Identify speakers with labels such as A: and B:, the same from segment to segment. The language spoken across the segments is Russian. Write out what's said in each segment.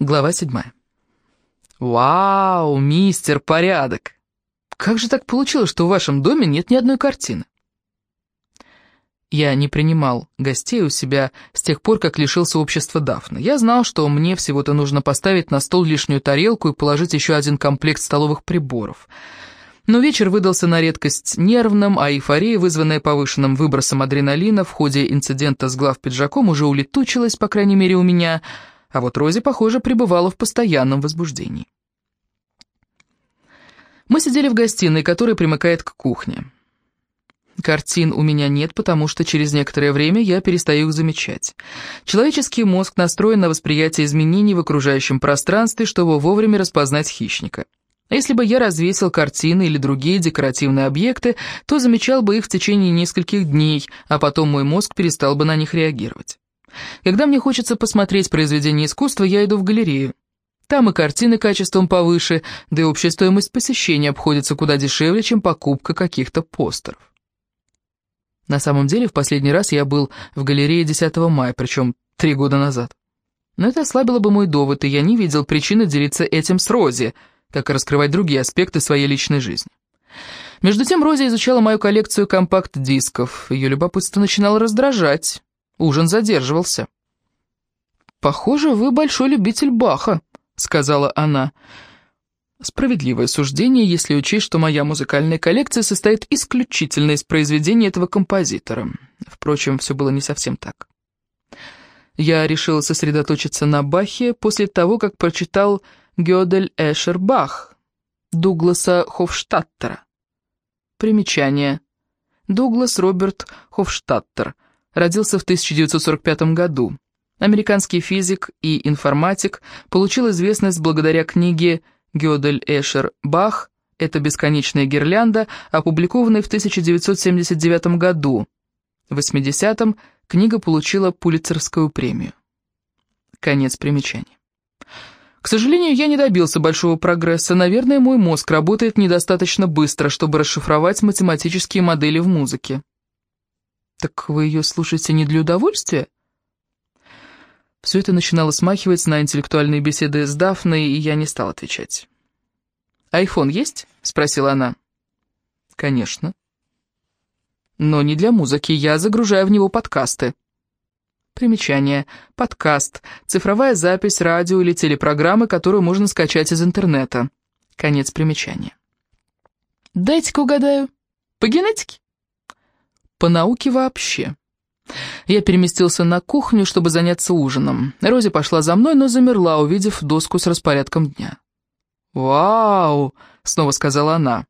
A: Глава седьмая. «Вау, мистер Порядок! Как же так получилось, что в вашем доме нет ни одной картины?» Я не принимал гостей у себя с тех пор, как лишился общества Дафны. Я знал, что мне всего-то нужно поставить на стол лишнюю тарелку и положить еще один комплект столовых приборов. Но вечер выдался на редкость нервным, а эйфория, вызванная повышенным выбросом адреналина в ходе инцидента с главпиджаком, уже улетучилась, по крайней мере, у меня – а вот Рози, похоже, пребывала в постоянном возбуждении. Мы сидели в гостиной, которая примыкает к кухне. Картин у меня нет, потому что через некоторое время я перестаю их замечать. Человеческий мозг настроен на восприятие изменений в окружающем пространстве, чтобы вовремя распознать хищника. Если бы я развесил картины или другие декоративные объекты, то замечал бы их в течение нескольких дней, а потом мой мозг перестал бы на них реагировать. Когда мне хочется посмотреть произведение искусства, я иду в галерею. Там и картины качеством повыше, да и общая стоимость посещения обходится куда дешевле, чем покупка каких-то постеров. На самом деле, в последний раз я был в галерее 10 мая, причем три года назад. Но это ослабило бы мой довод, и я не видел причины делиться этим с Рози, как и раскрывать другие аспекты своей личной жизни. Между тем Рози изучала мою коллекцию компакт-дисков. Ее любопытство начинало раздражать. Ужин задерживался. «Похоже, вы большой любитель Баха», — сказала она. Справедливое суждение, если учесть, что моя музыкальная коллекция состоит исключительно из произведений этого композитора. Впрочем, все было не совсем так. Я решил сосредоточиться на Бахе после того, как прочитал Гёдель Эшер Бах Дугласа Хофштаттера. Примечание. Дуглас Роберт Хофштаттер — родился в 1945 году. Американский физик и информатик получил известность благодаря книге «Гёдель Эшер Бах. Это бесконечная гирлянда», опубликованной в 1979 году. В 80-м книга получила Пулитцерскую премию. Конец примечания. К сожалению, я не добился большого прогресса. Наверное, мой мозг работает недостаточно быстро, чтобы расшифровать математические модели в музыке. «Так вы ее слушаете не для удовольствия?» Все это начинало смахивать на интеллектуальные беседы с Дафной, и я не стал отвечать. «Айфон есть?» — спросила она. «Конечно». «Но не для музыки, я загружаю в него подкасты». Примечание. Подкаст. Цифровая запись радио или телепрограммы, которую можно скачать из интернета. Конец примечания. «Дайте-ка угадаю. По генетике?» По науке вообще. Я переместился на кухню, чтобы заняться ужином. Рози пошла за мной, но замерла, увидев доску с распорядком дня. «Вау!» — снова сказала она.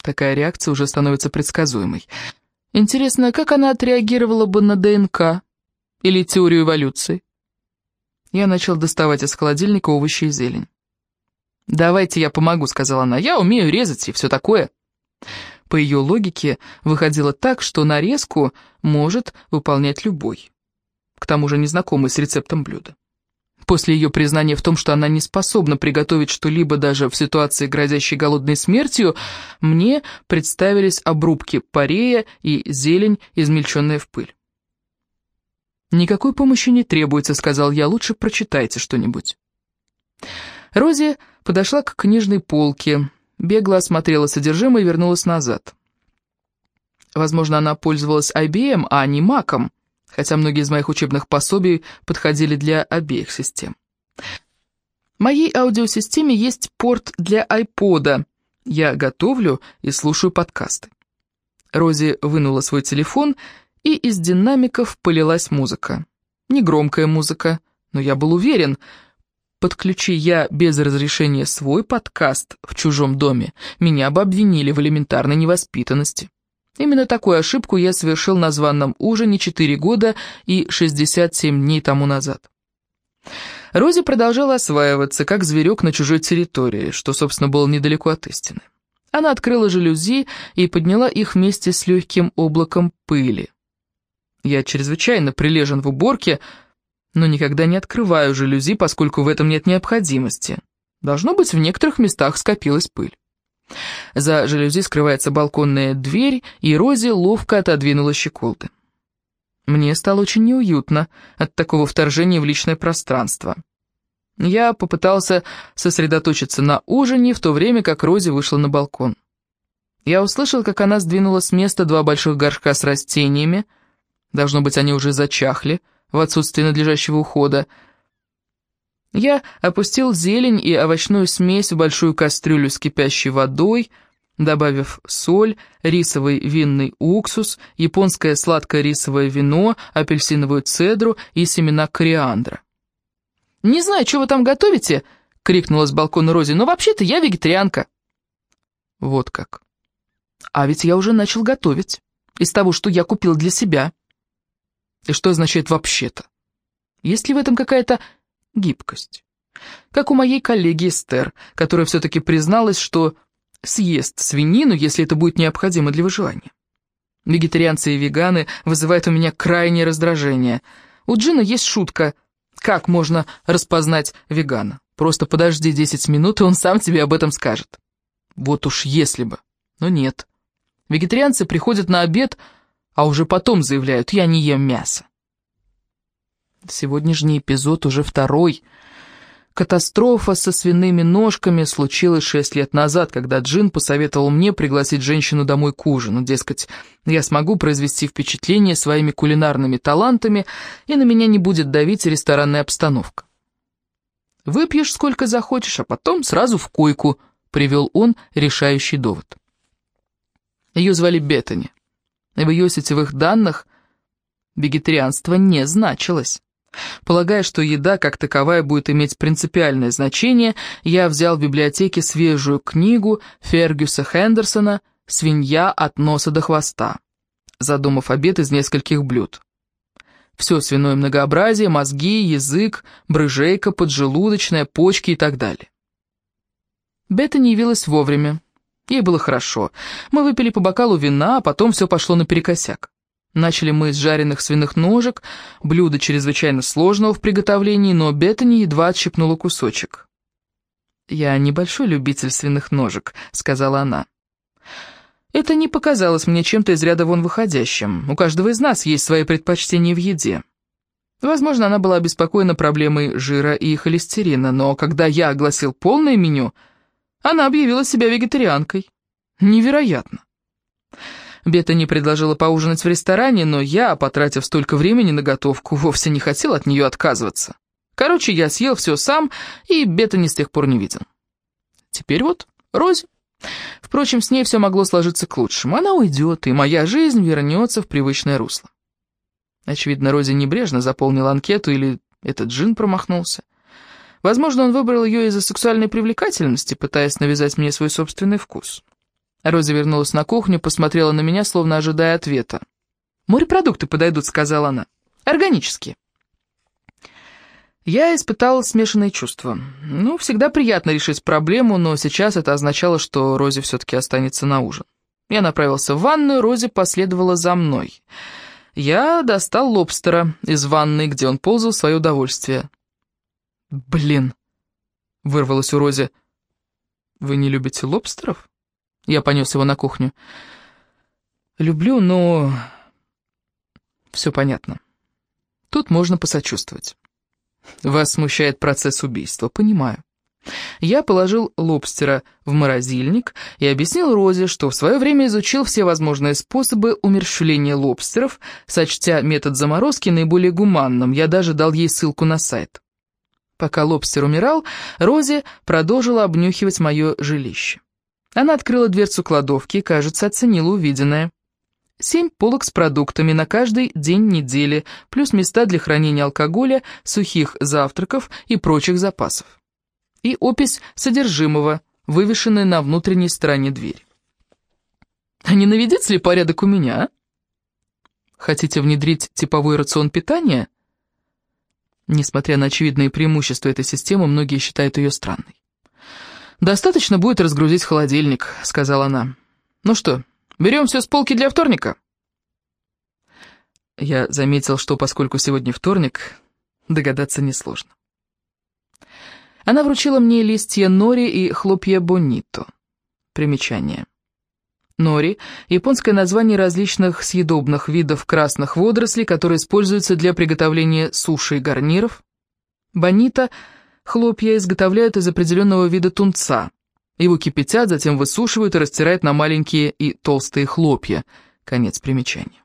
A: Такая реакция уже становится предсказуемой. Интересно, как она отреагировала бы на ДНК или теорию эволюции? Я начал доставать из холодильника овощи и зелень. «Давайте я помогу», — сказала она. «Я умею резать и все такое». По ее логике, выходило так, что нарезку может выполнять любой, к тому же незнакомый с рецептом блюда. После ее признания в том, что она не способна приготовить что-либо даже в ситуации, грозящей голодной смертью, мне представились обрубки парея и зелень, измельченная в пыль. «Никакой помощи не требуется», — сказал я, — «лучше прочитайте что-нибудь». Рози подошла к книжной полке, бегло осмотрела содержимое и вернулась назад. Возможно, она пользовалась IBM, а не Mac, хотя многие из моих учебных пособий подходили для обеих систем. В моей аудиосистеме есть порт для iPod. Я готовлю и слушаю подкасты. Рози вынула свой телефон, и из динамиков полилась музыка. Негромкая музыка, но я был уверен, Подключи я без разрешения свой подкаст в чужом доме, меня бы обвинили в элементарной невоспитанности. Именно такую ошибку я совершил на званном ужине 4 года и 67 дней тому назад. Рози продолжала осваиваться, как зверек на чужой территории, что, собственно, было недалеко от истины. Она открыла жалюзи и подняла их вместе с легким облаком пыли. Я чрезвычайно прилежен в уборке, но никогда не открываю жалюзи, поскольку в этом нет необходимости. Должно быть, в некоторых местах скопилась пыль. За жалюзи скрывается балконная дверь, и Рози ловко отодвинула щеколды. Мне стало очень неуютно от такого вторжения в личное пространство. Я попытался сосредоточиться на ужине, в то время как Рози вышла на балкон. Я услышал, как она сдвинула с места два больших горшка с растениями. Должно быть, они уже зачахли в отсутствие надлежащего ухода. Я опустил зелень и овощную смесь в большую кастрюлю с кипящей водой, добавив соль, рисовый винный уксус, японское сладкое рисовое вино, апельсиновую цедру и семена кориандра. «Не знаю, что вы там готовите!» — крикнула с балкона Рози, «но вообще-то я вегетарианка». Вот как. А ведь я уже начал готовить из того, что я купил для себя. И что означает «вообще-то»? Есть ли в этом какая-то гибкость? Как у моей коллеги Эстер, которая все-таки призналась, что съест свинину, если это будет необходимо для выживания. Вегетарианцы и веганы вызывают у меня крайнее раздражение. У Джина есть шутка – как можно распознать вегана? Просто подожди 10 минут, и он сам тебе об этом скажет. Вот уж если бы. Но нет. Вегетарианцы приходят на обед, а уже потом заявляют «я не ем мясо». Сегодняшний эпизод уже второй – Катастрофа со свиными ножками случилась шесть лет назад, когда Джин посоветовал мне пригласить женщину домой к ужину. Дескать, я смогу произвести впечатление своими кулинарными талантами, и на меня не будет давить ресторанная обстановка. «Выпьешь сколько захочешь, а потом сразу в койку», — привел он решающий довод. Ее звали Беттани. В ее сетевых данных вегетарианство не значилось. Полагая, что еда как таковая будет иметь принципиальное значение, я взял в библиотеке свежую книгу Фергюса Хендерсона «Свинья от носа до хвоста», задумав обед из нескольких блюд. Все свиное многообразие, мозги, язык, брыжейка, поджелудочная, почки и так далее. Бета не явилась вовремя. Ей было хорошо. Мы выпили по бокалу вина, а потом все пошло наперекосяк. Начали мы с жареных свиных ножек, блюдо чрезвычайно сложного в приготовлении, но Беттани едва отщипнула кусочек. «Я небольшой любитель свиных ножек», — сказала она. Это не показалось мне чем-то из ряда вон выходящим. У каждого из нас есть свои предпочтения в еде. Возможно, она была обеспокоена проблемой жира и холестерина, но когда я огласил полное меню, она объявила себя вегетарианкой. Невероятно. Бета не предложила поужинать в ресторане, но я, потратив столько времени на готовку, вовсе не хотел от нее отказываться. Короче, я съел все сам, и Бета не с тех пор не видел. Теперь вот Рози. Впрочем, с ней все могло сложиться к лучшему. Она уйдет, и моя жизнь вернется в привычное русло. Очевидно, Рози небрежно заполнила анкету, или этот джин промахнулся. Возможно, он выбрал ее из-за сексуальной привлекательности, пытаясь навязать мне свой собственный вкус. Рози вернулась на кухню, посмотрела на меня, словно ожидая ответа. «Морепродукты подойдут», — сказала она. «Органические». Я испытала смешанные чувства. Ну, всегда приятно решить проблему, но сейчас это означало, что Рози все-таки останется на ужин. Я направился в ванную, Рози последовала за мной. Я достал лобстера из ванной, где он ползал в свое удовольствие. «Блин!» — вырвалось у Рози. «Вы не любите лобстеров?» Я понес его на кухню. Люблю, но... Все понятно. Тут можно посочувствовать. Вас смущает процесс убийства, понимаю. Я положил лобстера в морозильник и объяснил Розе, что в свое время изучил все возможные способы умерщвления лобстеров, сочтя метод заморозки наиболее гуманным, я даже дал ей ссылку на сайт. Пока лобстер умирал, Рози продолжила обнюхивать мое жилище. Она открыла дверцу кладовки и, кажется, оценила увиденное. Семь полок с продуктами на каждый день недели, плюс места для хранения алкоголя, сухих завтраков и прочих запасов. И опись содержимого, вывешенная на внутренней стороне двери. А не наведется ли порядок у меня, а? Хотите внедрить типовой рацион питания? Несмотря на очевидные преимущества этой системы, многие считают ее странной. «Достаточно будет разгрузить холодильник», — сказала она. «Ну что, берем все с полки для вторника?» Я заметил, что поскольку сегодня вторник, догадаться несложно. Она вручила мне листья нори и хлопья бонито. Примечание. Нори – японское название различных съедобных видов красных водорослей, которые используются для приготовления суши и гарниров. Бонито – хлопья изготовляют из определенного вида тунца. Его кипятят, затем высушивают и растирают на маленькие и толстые хлопья. Конец примечания.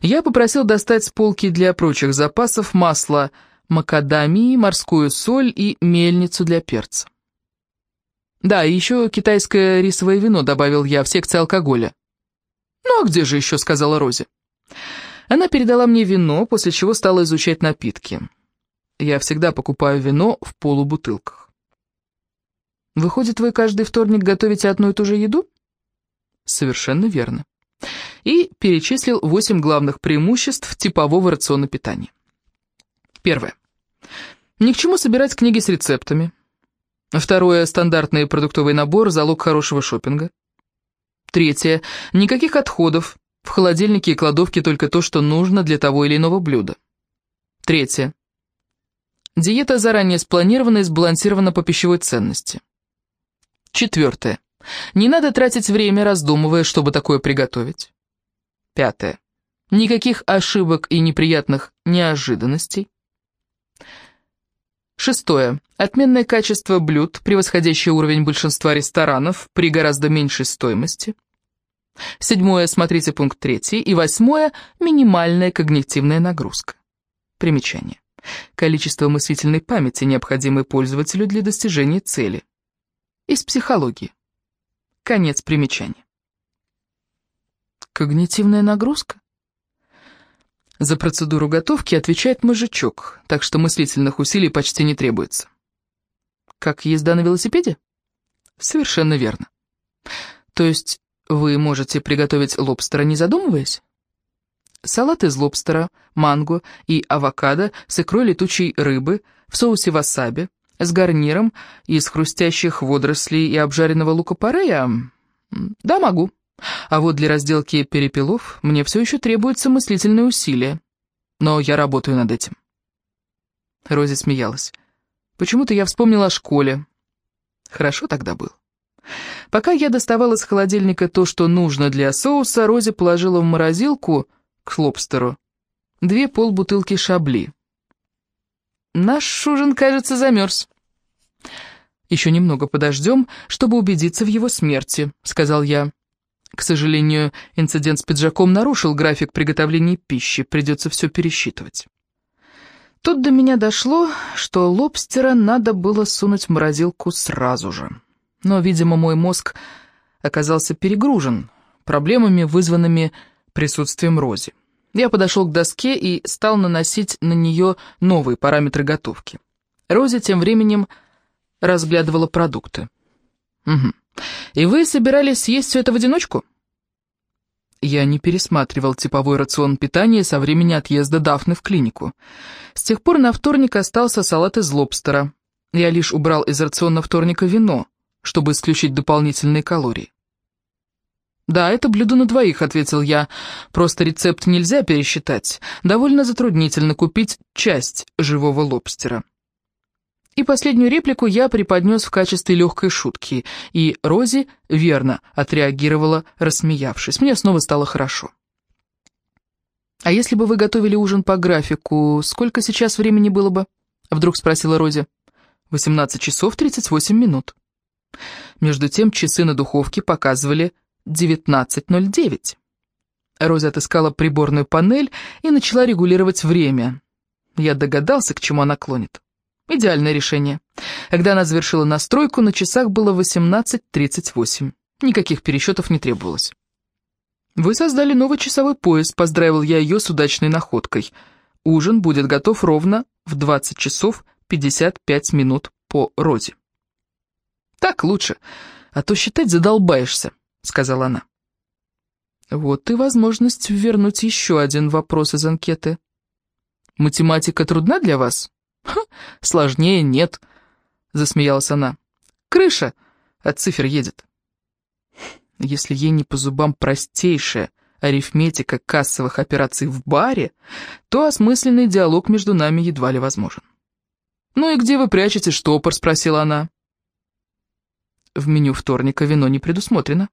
A: Я попросил достать с полки для прочих запасов масло макадамии, морскую соль и мельницу для перца. Да, и еще китайское рисовое вино добавил я в секции алкоголя. «Ну а где же еще?» — сказала Рози. Она передала мне вино, после чего стала изучать напитки. Я всегда покупаю вино в полубутылках. «Выходит, вы каждый вторник готовите одну и ту же еду?» «Совершенно верно». И перечислил восемь главных преимуществ типового рациона питания. Первое. Ни к чему собирать книги с рецептами. Второе. Стандартный продуктовый набор – залог хорошего шопинга. Третье. Никаких отходов. В холодильнике и кладовке только то, что нужно для того или иного блюда. Третье. Диета заранее спланирована и сбалансирована по пищевой ценности. Четвертое. Не надо тратить время, раздумывая, чтобы такое приготовить. Пятое. Никаких ошибок и неприятных неожиданностей. Шестое. Отменное качество блюд, превосходящее уровень большинства ресторанов при гораздо меньшей стоимости. Седьмое. Смотрите пункт третий. И восьмое. Минимальная когнитивная нагрузка. Примечание. Количество мыслительной памяти, необходимой пользователю для достижения цели. Из психологии. Конец примечания. Когнитивная нагрузка? За процедуру готовки отвечает мужичок, так что мыслительных усилий почти не требуется. Как езда на велосипеде? Совершенно верно. То есть вы можете приготовить лобстера, не задумываясь? Салат из лобстера, манго и авокадо с икрой летучей рыбы в соусе васаби, с гарниром из хрустящих водорослей и обжаренного лука-порея? Да, могу. А вот для разделки перепелов мне все еще требуется мыслительные усилия. Но я работаю над этим. Рози смеялась. Почему-то я вспомнила о школе. Хорошо тогда был. Пока я доставала из холодильника то, что нужно для соуса, Рози положила в морозилку к лобстеру две полбутылки шабли. Наш ужин, кажется, замерз. «Еще немного подождем, чтобы убедиться в его смерти», — сказал я. К сожалению, инцидент с пиджаком нарушил график приготовления пищи, придется все пересчитывать. Тут до меня дошло, что лобстера надо было сунуть в морозилку сразу же. Но, видимо, мой мозг оказался перегружен проблемами, вызванными присутствием Рози. Я подошел к доске и стал наносить на нее новые параметры готовки. Рози тем временем разглядывала продукты. «Угу. И вы собирались съесть все это в одиночку?» Я не пересматривал типовой рацион питания со времени отъезда Дафны в клинику. С тех пор на вторник остался салат из лобстера. Я лишь убрал из рациона вторника вино, чтобы исключить дополнительные калории. «Да, это блюдо на двоих», — ответил я. «Просто рецепт нельзя пересчитать. Довольно затруднительно купить часть живого лобстера». И последнюю реплику я преподнес в качестве легкой шутки, и Рози верно отреагировала, рассмеявшись. Мне снова стало хорошо. «А если бы вы готовили ужин по графику, сколько сейчас времени было бы?» — вдруг спросила Рози. «18 часов 38 минут». Между тем часы на духовке показывали 19.09. Рози отыскала приборную панель и начала регулировать время. Я догадался, к чему она клонит. Идеальное решение. Когда она завершила настройку, на часах было 18.38. Никаких пересчетов не требовалось. «Вы создали новый часовой пояс», — поздравил я ее с удачной находкой. «Ужин будет готов ровно в 20 часов 55 минут по роде». «Так лучше, а то считать задолбаешься», — сказала она. Вот и возможность вернуть еще один вопрос из анкеты. «Математика трудна для вас?» Ха, сложнее нет, засмеялась она. Крыша от цифр едет. Если ей не по зубам простейшая арифметика кассовых операций в баре, то осмысленный диалог между нами едва ли возможен. «Ну и где вы прячете штопор?» — спросила она. В меню вторника вино не предусмотрено.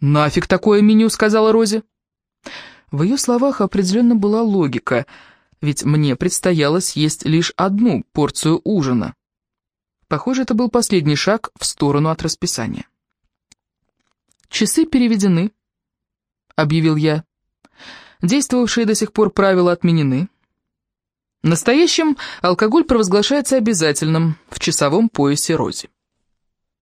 A: «Нафиг такое меню?» — сказала Рози. В ее словах определенно была логика — ведь мне предстояло съесть лишь одну порцию ужина. Похоже, это был последний шаг в сторону от расписания. «Часы переведены», — объявил я. Действовавшие до сих пор правила отменены. Настоящим алкоголь провозглашается обязательным в часовом поясе Рози.